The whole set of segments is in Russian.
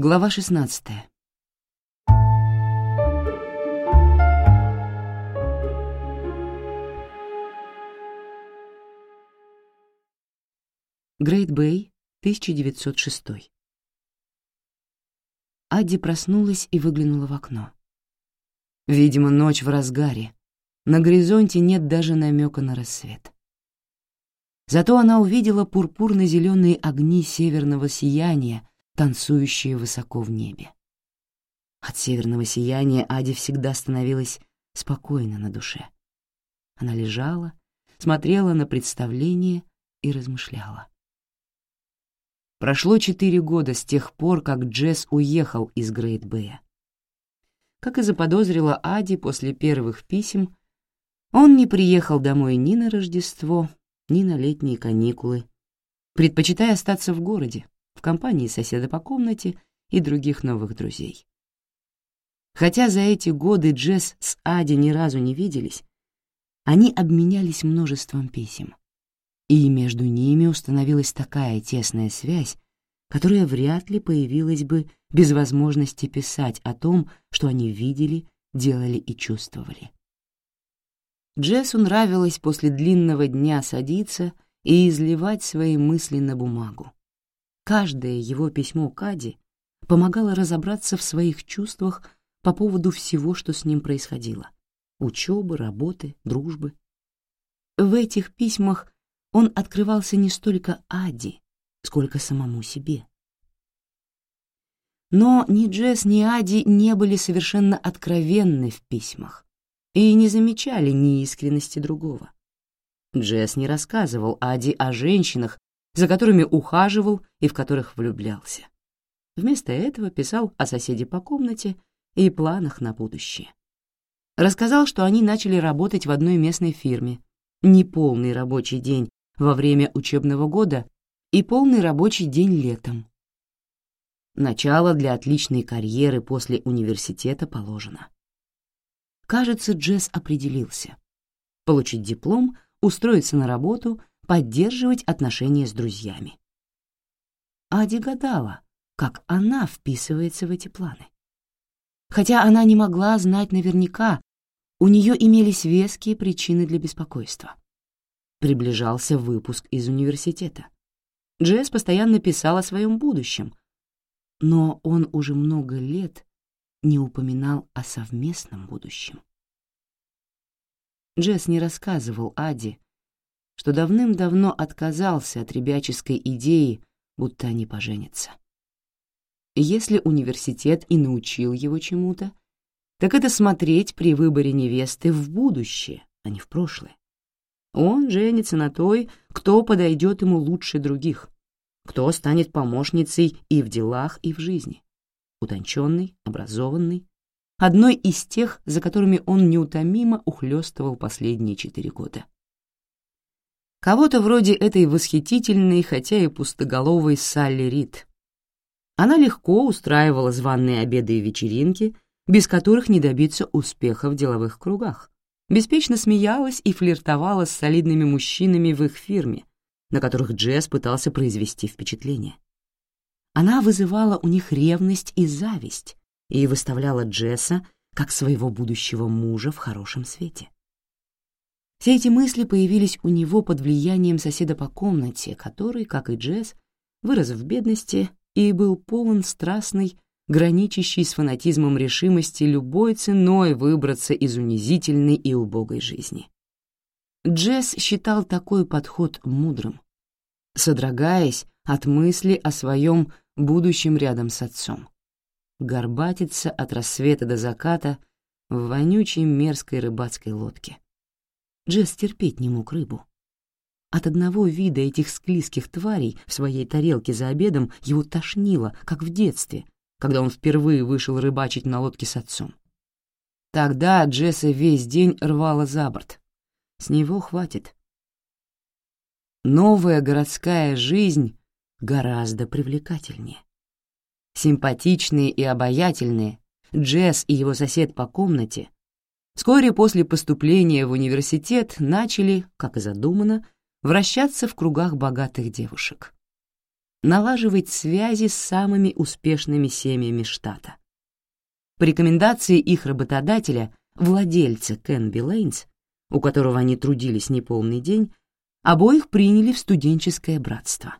Глава 16 Грейт Бэй, 1906. Адди проснулась и выглянула в окно. Видимо, ночь в разгаре. На горизонте нет даже намека на рассвет. Зато она увидела пурпурно-зеленые огни северного сияния, танцующие высоко в небе. От северного сияния Ади всегда становилась спокойно на душе. Она лежала, смотрела на представление и размышляла. Прошло четыре года с тех пор, как Джесс уехал из Грейт-Бэя. Как и заподозрила Ади после первых писем, он не приехал домой ни на Рождество, ни на летние каникулы, предпочитая остаться в городе, в компании соседа по комнате и других новых друзей. Хотя за эти годы Джесс с Ади ни разу не виделись, они обменялись множеством писем. И между ними установилась такая тесная связь, которая вряд ли появилась бы без возможности писать о том, что они видели, делали и чувствовали. Джессу нравилось после длинного дня садиться и изливать свои мысли на бумагу каждое его письмо Кади помогало разобраться в своих чувствах по поводу всего, что с ним происходило — учебы, работы, дружбы. В этих письмах он открывался не столько Ади, сколько самому себе. Но ни Джесс, ни Ади не были совершенно откровенны в письмах и не замечали неискренности другого. Джесс не рассказывал Ади о женщинах, за которыми ухаживал и в которых влюблялся. Вместо этого писал о соседе по комнате и планах на будущее. Рассказал, что они начали работать в одной местной фирме, неполный рабочий день во время учебного года и полный рабочий день летом. Начало для отличной карьеры после университета положено. Кажется, Джесс определился. Получить диплом, устроиться на работу поддерживать отношения с друзьями. Ади гадала, как она вписывается в эти планы. Хотя она не могла знать наверняка, у нее имелись веские причины для беспокойства. Приближался выпуск из университета. Джесс постоянно писал о своем будущем, но он уже много лет не упоминал о совместном будущем. Джесс не рассказывал Аде, что давным-давно отказался от ребяческой идеи, будто они поженятся. Если университет и научил его чему-то, так это смотреть при выборе невесты в будущее, а не в прошлое. Он женится на той, кто подойдет ему лучше других, кто станет помощницей и в делах, и в жизни. Утонченный, образованный, одной из тех, за которыми он неутомимо ухлёстывал последние четыре года. Кого-то вроде этой восхитительной, хотя и пустоголовой Салли Рид. Она легко устраивала званные обеды и вечеринки, без которых не добиться успеха в деловых кругах. Беспечно смеялась и флиртовала с солидными мужчинами в их фирме, на которых Джесс пытался произвести впечатление. Она вызывала у них ревность и зависть и выставляла Джесса как своего будущего мужа в хорошем свете. Все эти мысли появились у него под влиянием соседа по комнате, который, как и Джесс, вырос в бедности и был полон страстной, граничащей с фанатизмом решимости любой ценой выбраться из унизительной и убогой жизни. Джесс считал такой подход мудрым, содрогаясь от мысли о своем будущем рядом с отцом. Горбатиться от рассвета до заката в вонючей мерзкой рыбацкой лодке — Джесс терпеть не мог рыбу. От одного вида этих склизких тварей в своей тарелке за обедом его тошнило, как в детстве, когда он впервые вышел рыбачить на лодке с отцом. Тогда Джесса весь день рвала за борт. С него хватит. Новая городская жизнь гораздо привлекательнее. Симпатичные и обаятельные Джесс и его сосед по комнате Вскоре после поступления в университет начали, как и задумано, вращаться в кругах богатых девушек. Налаживать связи с самыми успешными семьями штата. По рекомендации их работодателя, владельца Кенби Лейнс, у которого они трудились неполный день, обоих приняли в студенческое братство.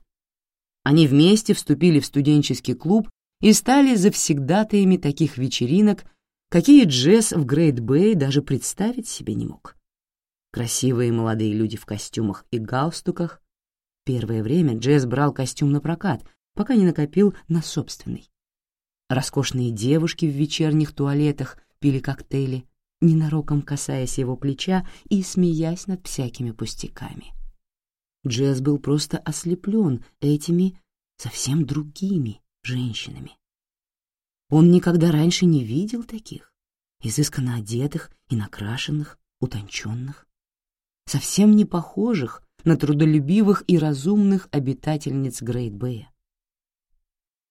Они вместе вступили в студенческий клуб и стали завсегдатаями таких вечеринок – какие Джесс в Грейт-Бэй даже представить себе не мог. Красивые молодые люди в костюмах и галстуках. Первое время Джесс брал костюм напрокат, пока не накопил на собственный. Роскошные девушки в вечерних туалетах пили коктейли, ненароком касаясь его плеча и смеясь над всякими пустяками. Джесс был просто ослеплен этими совсем другими женщинами. Он никогда раньше не видел таких, изысканно одетых и накрашенных, утонченных, совсем не похожих на трудолюбивых и разумных обитательниц Грейт-Бэя.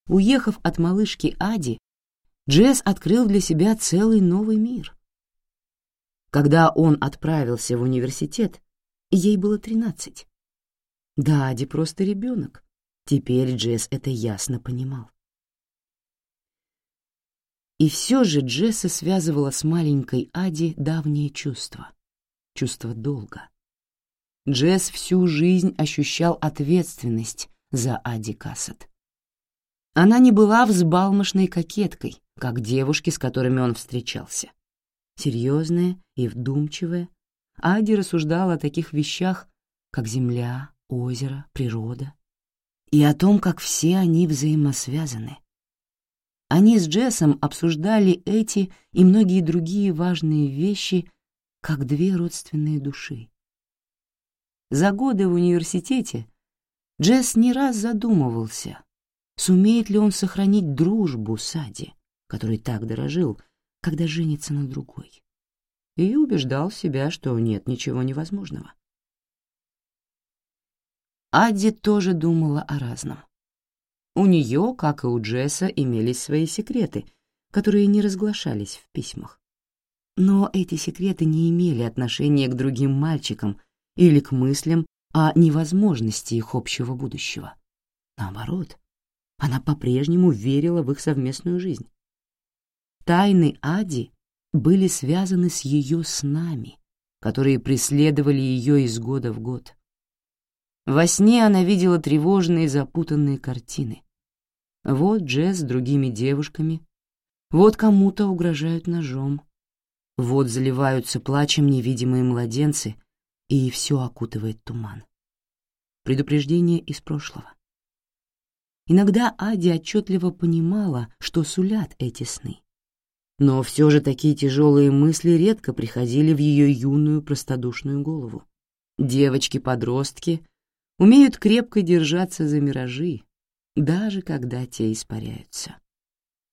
Уехав от малышки Ади, Джесс открыл для себя целый новый мир. Когда он отправился в университет, ей было тринадцать. Да, Ади просто ребенок. Теперь Джесс это ясно понимал. И все же Джесса связывала с маленькой Ади давнее чувство. Чувство долга. Джесс всю жизнь ощущал ответственность за Ади Кассет. Она не была взбалмошной кокеткой, как девушки, с которыми он встречался. Серьезная и вдумчивая, Ади рассуждала о таких вещах, как земля, озеро, природа, и о том, как все они взаимосвязаны — они с Джессом обсуждали эти и многие другие важные вещи как две родственные души. За годы в университете Джесс не раз задумывался, сумеет ли он сохранить дружбу с Ади, который так дорожил, когда женится на другой, и убеждал себя, что нет ничего невозможного. Адди тоже думала о разном. У нее, как и у Джесса, имелись свои секреты, которые не разглашались в письмах. Но эти секреты не имели отношения к другим мальчикам или к мыслям о невозможности их общего будущего. Наоборот, она по-прежнему верила в их совместную жизнь. Тайны Ади были связаны с ее снами, которые преследовали ее из года в год. Во сне она видела тревожные запутанные картины, вот Джесс с другими девушками. Вот кому-то угрожают ножом. Вот заливаются плачем невидимые младенцы, и все окутывает туман. Предупреждение из прошлого. Иногда Ади отчетливо понимала, что сулят эти сны. Но все же такие тяжелые мысли редко приходили в ее юную простодушную голову. Девочки-подростки умеют крепко держаться за миражи, даже когда те испаряются.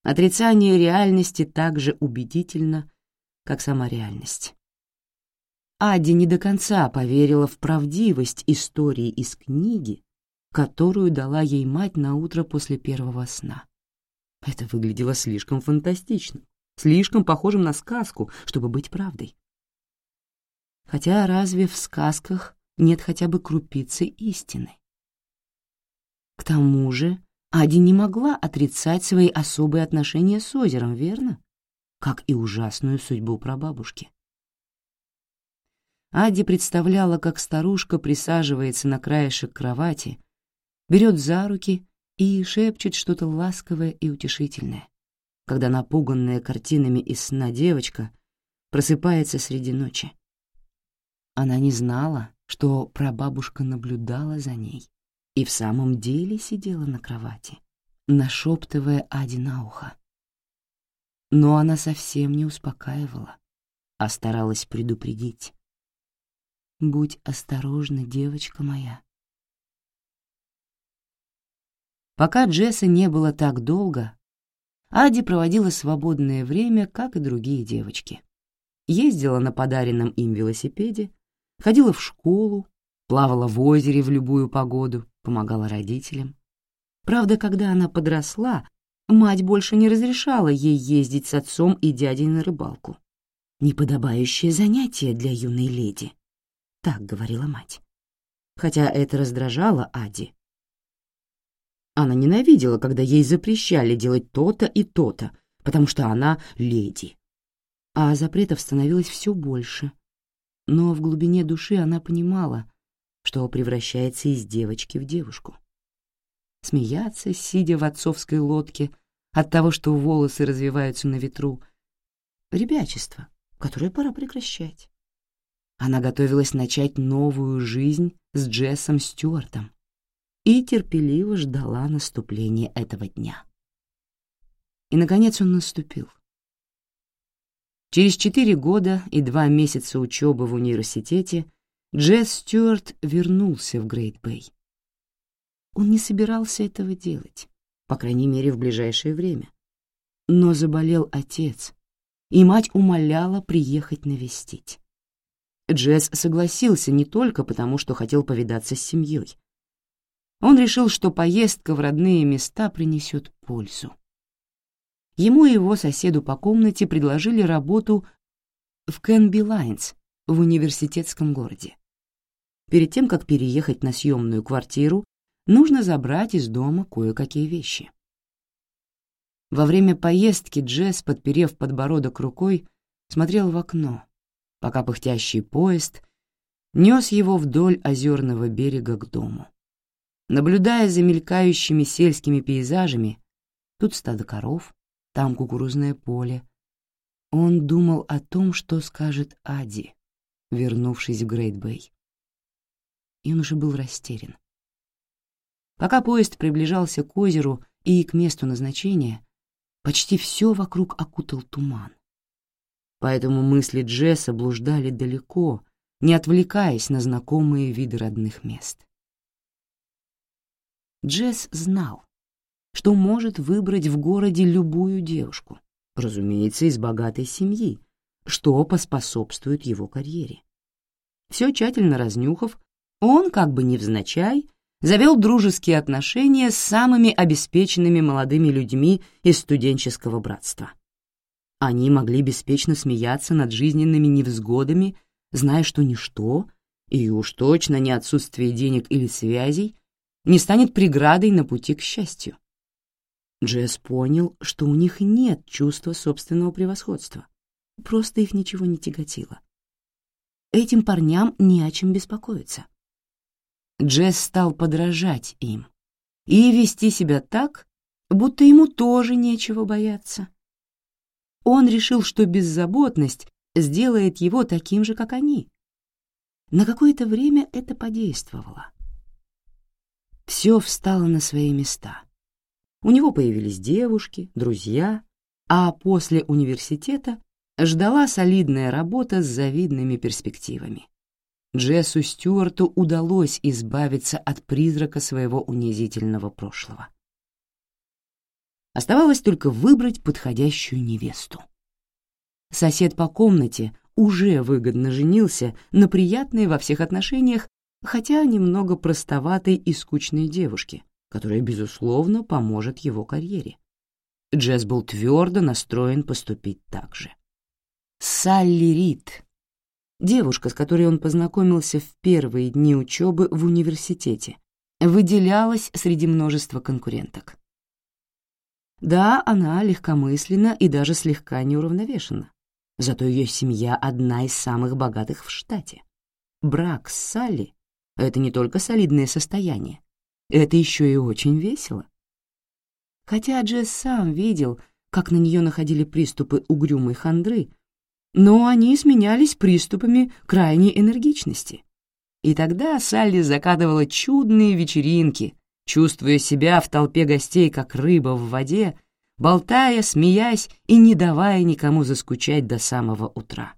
Отрицание реальности так же убедительно, как сама реальность. Ади не до конца поверила в правдивость истории из книги, которую дала ей мать на утро после первого сна. Это выглядело слишком фантастично, слишком похожим на сказку, чтобы быть правдой. Хотя разве в сказках нет хотя бы крупицы истины? К тому же, Ади не могла отрицать свои особые отношения с озером, верно? Как и ужасную судьбу прабабушки. Ади представляла, как старушка присаживается на краешек кровати, берет за руки и шепчет что-то ласковое и утешительное, когда напуганная картинами из сна девочка просыпается среди ночи. Она не знала, что прабабушка наблюдала за ней и в самом деле сидела на кровати, нашептывая Ади на ухо. Но она совсем не успокаивала, а старалась предупредить. «Будь осторожна, девочка моя». Пока Джесса не было так долго, Ади проводила свободное время, как и другие девочки. Ездила на подаренном им велосипеде, ходила в школу, плавала в озере в любую погоду, помогала родителям. Правда, когда она подросла, мать больше не разрешала ей ездить с отцом и дядей на рыбалку. «Неподобающее занятие для юной леди», — так говорила мать. Хотя это раздражало Ади. Она ненавидела, когда ей запрещали делать то-то и то-то, потому что она леди. А запретов становилось все больше. Но в глубине души она понимала, что превращается из девочки в девушку. Смеяться, сидя в отцовской лодке, от того, что волосы развиваются на ветру. Ребячество, которое пора прекращать. Она готовилась начать новую жизнь с Джессом Стюартом и терпеливо ждала наступления этого дня. И, наконец, он наступил. Через четыре года и два месяца учебы в университете Джесс Стюарт вернулся в Грейт-Бэй. Он не собирался этого делать, по крайней мере, в ближайшее время. Но заболел отец, и мать умоляла приехать навестить. Джесс согласился не только потому, что хотел повидаться с семьей. Он решил, что поездка в родные места принесет пользу. Ему и его соседу по комнате предложили работу в Кенби Лайнс в университетском городе. Перед тем, как переехать на съемную квартиру, нужно забрать из дома кое-какие вещи. Во время поездки Джесс, подперев подбородок рукой, смотрел в окно, пока пыхтящий поезд нес его вдоль озерного берега к дому. Наблюдая за мелькающими сельскими пейзажами, тут стадо коров, там кукурузное поле, он думал о том, что скажет Ади, вернувшись в Грейт-Бэй и он уже был растерян. Пока поезд приближался к озеру и к месту назначения, почти все вокруг окутал туман. Поэтому мысли Джесса блуждали далеко, не отвлекаясь на знакомые виды родных мест. Джесс знал, что может выбрать в городе любую девушку, разумеется, из богатой семьи, что поспособствует его карьере. Все тщательно разнюхав, он, как бы невзначай, завел дружеские отношения с самыми обеспеченными молодыми людьми из студенческого братства. Они могли беспечно смеяться над жизненными невзгодами, зная, что ничто, и уж точно не отсутствие денег или связей, не станет преградой на пути к счастью. Джесс понял, что у них нет чувства собственного превосходства. Просто их ничего не тяготило. Этим парням не о чем беспокоиться. Джесс стал подражать им и вести себя так, будто ему тоже нечего бояться. Он решил, что беззаботность сделает его таким же, как они. На какое-то время это подействовало. Все встало на свои места. У него появились девушки, друзья, а после университета ждала солидная работа с завидными перспективами. Джессу Стюарту удалось избавиться от призрака своего унизительного прошлого. Оставалось только выбрать подходящую невесту. Сосед по комнате уже выгодно женился на приятной во всех отношениях, хотя немного простоватой и скучной девушке, которая, безусловно, поможет его карьере. Джесс был твердо настроен поступить так же. Салли Рид Девушка, с которой он познакомился в первые дни учебы в университете, выделялась среди множества конкуренток. Да, она легкомысленна и даже слегка неуравновешена. Зато ее семья одна из самых богатых в штате. Брак с Салли — это не только солидное состояние, это еще и очень весело. Хотя Джесс сам видел, как на нее находили приступы угрюмой хандры — но они сменялись приступами крайней энергичности. И тогда Салли закатывала чудные вечеринки, чувствуя себя в толпе гостей, как рыба в воде, болтая, смеясь и не давая никому заскучать до самого утра.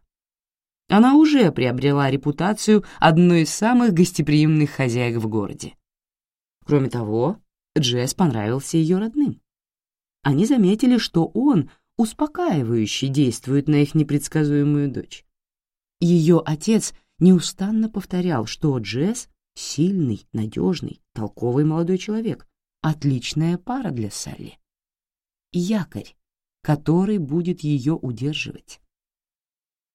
Она уже приобрела репутацию одной из самых гостеприимных хозяек в городе. Кроме того, Джесс понравился ее родным. Они заметили, что он — успокаивающе действует на их непредсказуемую дочь. Ее отец неустанно повторял, что Джесс — сильный, надежный, толковый молодой человек, отличная пара для Салли. Якорь, который будет ее удерживать.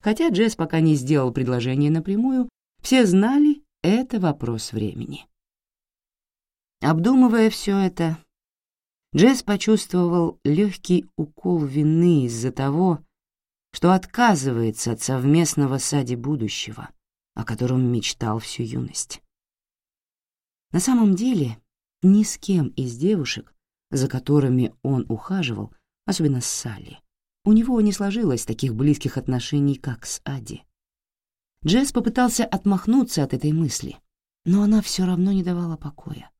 Хотя Джесс пока не сделал предложение напрямую, все знали, это вопрос времени. Обдумывая все это, Джесс почувствовал легкий укол вины из-за того, что отказывается от совместного сади будущего, о котором мечтал всю юность. На самом деле, ни с кем из девушек, за которыми он ухаживал, особенно с Салли, у него не сложилось таких близких отношений, как с Ади. Джесс попытался отмахнуться от этой мысли, но она все равно не давала покоя.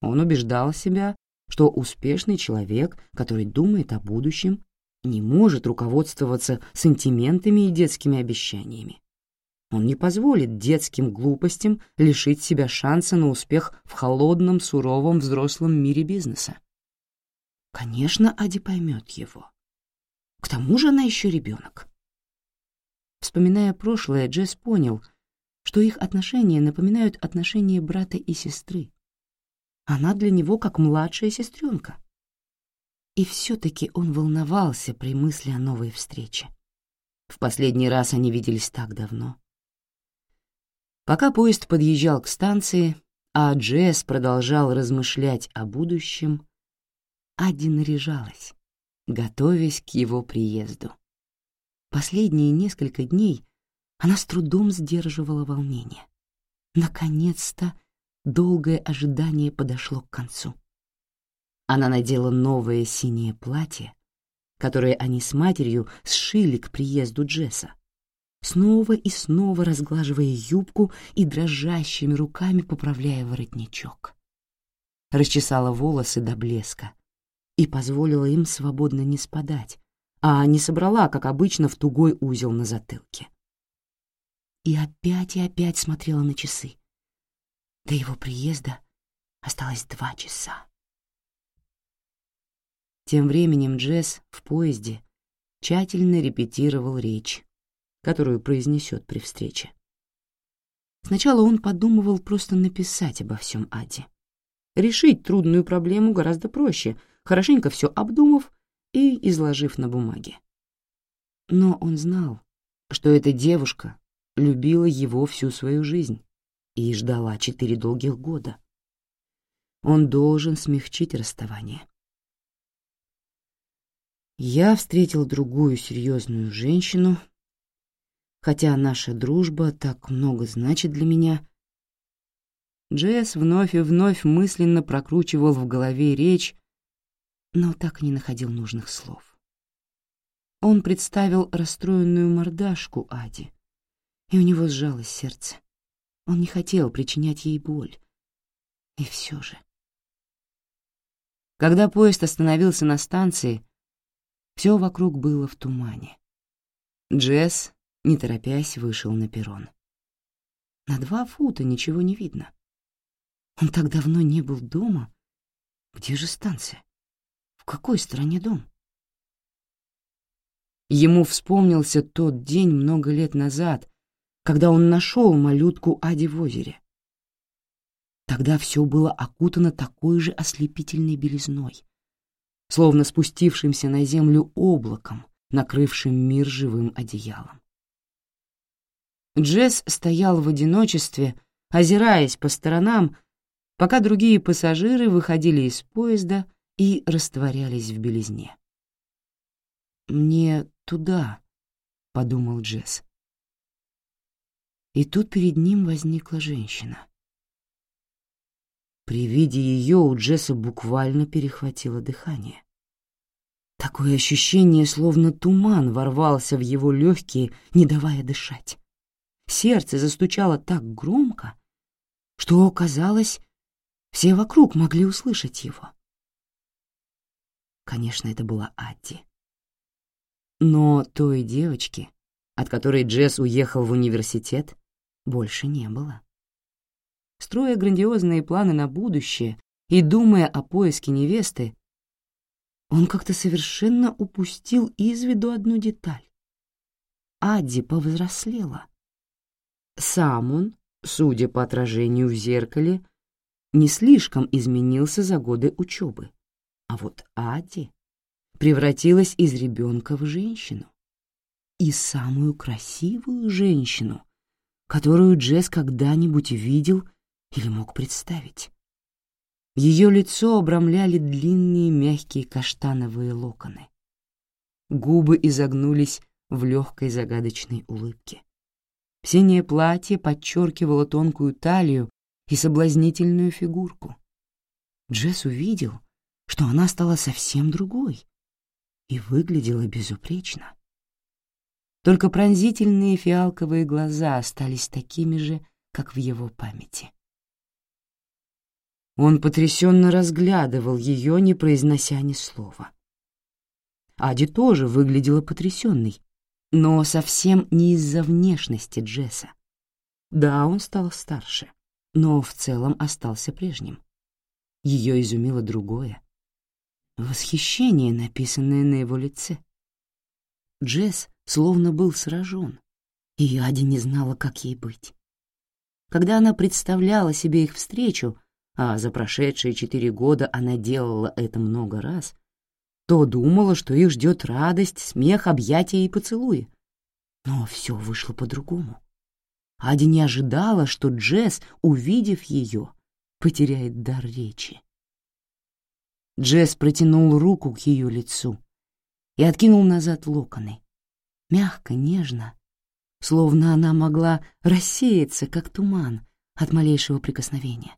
Он убеждал себя, что успешный человек, который думает о будущем, не может руководствоваться сантиментами и детскими обещаниями. Он не позволит детским глупостям лишить себя шанса на успех в холодном, суровом взрослом мире бизнеса. Конечно, Ади поймет его. К тому же она еще ребенок. Вспоминая прошлое, Джесс понял, что их отношения напоминают отношения брата и сестры, она для него как младшая сестренка. И все-таки он волновался при мысли о новой встрече. В последний раз они виделись так давно. Пока поезд подъезжал к станции, а Джесс продолжал размышлять о будущем, Адди наряжалась, готовясь к его приезду. Последние несколько дней она с трудом сдерживала волнение. Наконец-то долгое ожидание подошло к концу. Она надела новое синее платье, которое они с матерью сшили к приезду Джесса, снова и снова разглаживая юбку и дрожащими руками поправляя воротничок. Расчесала волосы до блеска и позволила им свободно не спадать, а не собрала, как обычно, в тугой узел на затылке. И опять и опять смотрела на часы до его приезда осталось два часа. Тем временем Джесс в поезде тщательно репетировал речь, которую произнесет при встрече. Сначала он подумывал просто написать обо всем Аде. Решить трудную проблему гораздо проще, хорошенько все обдумав и изложив на бумаге. Но он знал, что эта девушка любила его всю свою жизнь и ждала четыре долгих года. Он должен смягчить расставание. Я встретил другую серьезную женщину, хотя наша дружба так много значит для меня. Джесс вновь и вновь мысленно прокручивал в голове речь, но так и не находил нужных слов. Он представил расстроенную мордашку Ади, и у него сжалось сердце. Он не хотел причинять ей боль. И все же. Когда поезд остановился на станции, все вокруг было в тумане. Джесс, не торопясь, вышел на перрон. На два фута ничего не видно. Он так давно не был дома. Где же станция? В какой стороне дом? Ему вспомнился тот день много лет назад, когда он нашел малютку Ади в озере. Тогда все было окутано такой же ослепительной белизной, словно спустившимся на землю облаком, накрывшим мир живым одеялом. Джесс стоял в одиночестве, озираясь по сторонам, пока другие пассажиры выходили из поезда и растворялись в белизне. «Мне туда», — подумал Джесс. И тут перед ним возникла женщина. При виде ее у Джесса буквально перехватило дыхание. Такое ощущение, словно туман ворвался в его легкие, не давая дышать. Сердце застучало так громко, что, казалось, все вокруг могли услышать его. Конечно, это была Адди. Но той девочки, от которой Джесс уехал в университет, больше не было. Строя грандиозные планы на будущее и думая о поиске невесты, он как-то совершенно упустил из виду одну деталь. Адди повзрослела. Сам он, судя по отражению в зеркале, не слишком изменился за годы учебы. А вот Адди превратилась из ребенка в женщину. И самую красивую женщину, которую Джесс когда-нибудь видел или мог представить. Ее лицо обрамляли длинные мягкие каштановые локоны. Губы изогнулись в легкой загадочной улыбке. Синее платье подчеркивало тонкую талию и соблазнительную фигурку. Джесс увидел, что она стала совсем другой и выглядела безупречно. Только пронзительные фиалковые глаза остались такими же, как в его памяти. Он потрясенно разглядывал ее, не произнося ни слова. Ади тоже выглядела потрясенной, но совсем не из-за внешности Джесса. Да, он стал старше, но в целом остался прежним. Ее изумило другое. Восхищение, написанное на его лице. Джесс словно был сражен, и Яди не знала, как ей быть. Когда она представляла себе их встречу, а за прошедшие четыре года она делала это много раз, то думала, что их ждет радость, смех, объятия и поцелуи. Но все вышло по-другому. Ади не ожидала, что Джесс, увидев ее, потеряет дар речи. Джесс протянул руку к ее лицу и откинул назад локоны мягко, нежно, словно она могла рассеяться, как туман, от малейшего прикосновения.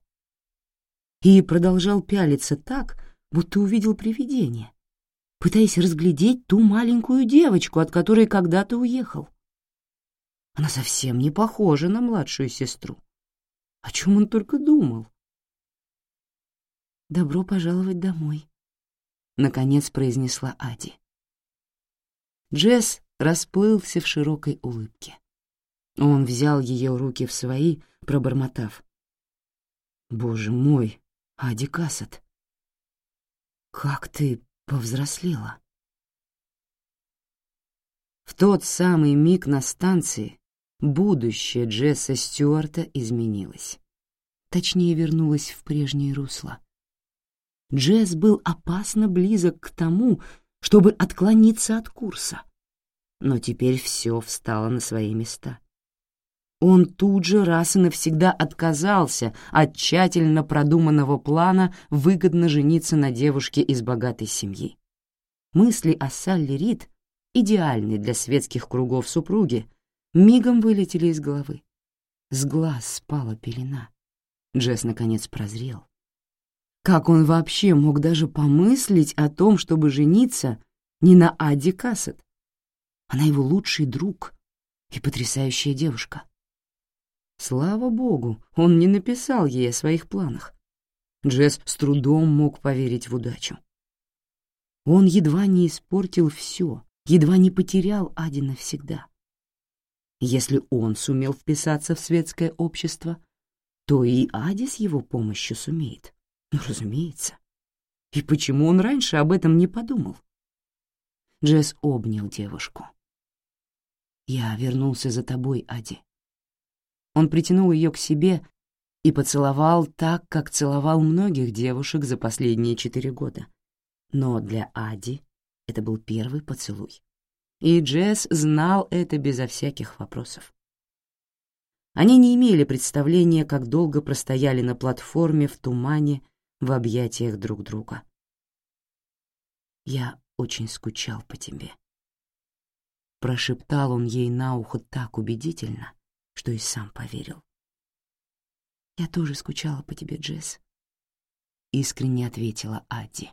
И продолжал пялиться так, будто увидел привидение, пытаясь разглядеть ту маленькую девочку, от которой когда-то уехал. Она совсем не похожа на младшую сестру. О чем он только думал? «Добро пожаловать домой», — наконец произнесла Ади. Джесс расплылся в широкой улыбке. Он взял ее руки в свои, пробормотав. «Боже мой, Ади Кассет! Как ты повзрослела!» В тот самый миг на станции будущее Джесса Стюарта изменилось. Точнее, вернулось в прежнее русло. Джесс был опасно близок к тому, чтобы отклониться от курса но теперь все встало на свои места. Он тут же раз и навсегда отказался от тщательно продуманного плана выгодно жениться на девушке из богатой семьи. Мысли о Салли Рид, идеальной для светских кругов супруги, мигом вылетели из головы. С глаз спала пелена. Джесс наконец прозрел. Как он вообще мог даже помыслить о том, чтобы жениться не на Ади Кассет? Она его лучший друг и потрясающая девушка. Слава богу, он не написал ей о своих планах. Джесс с трудом мог поверить в удачу. Он едва не испортил все, едва не потерял Ади навсегда. Если он сумел вписаться в светское общество, то и Ади с его помощью сумеет. Ну, разумеется. И почему он раньше об этом не подумал? Джесс обнял девушку. Я вернулся за тобой, Ади. Он притянул ее к себе и поцеловал так, как целовал многих девушек за последние четыре года. Но для Ади это был первый поцелуй. И Джесс знал это безо всяких вопросов. Они не имели представления, как долго простояли на платформе в тумане в объятиях друг друга. «Я очень скучал по тебе», Прошептал он ей на ухо так убедительно, что и сам поверил. «Я тоже скучала по тебе, Джесс», — искренне ответила Адди.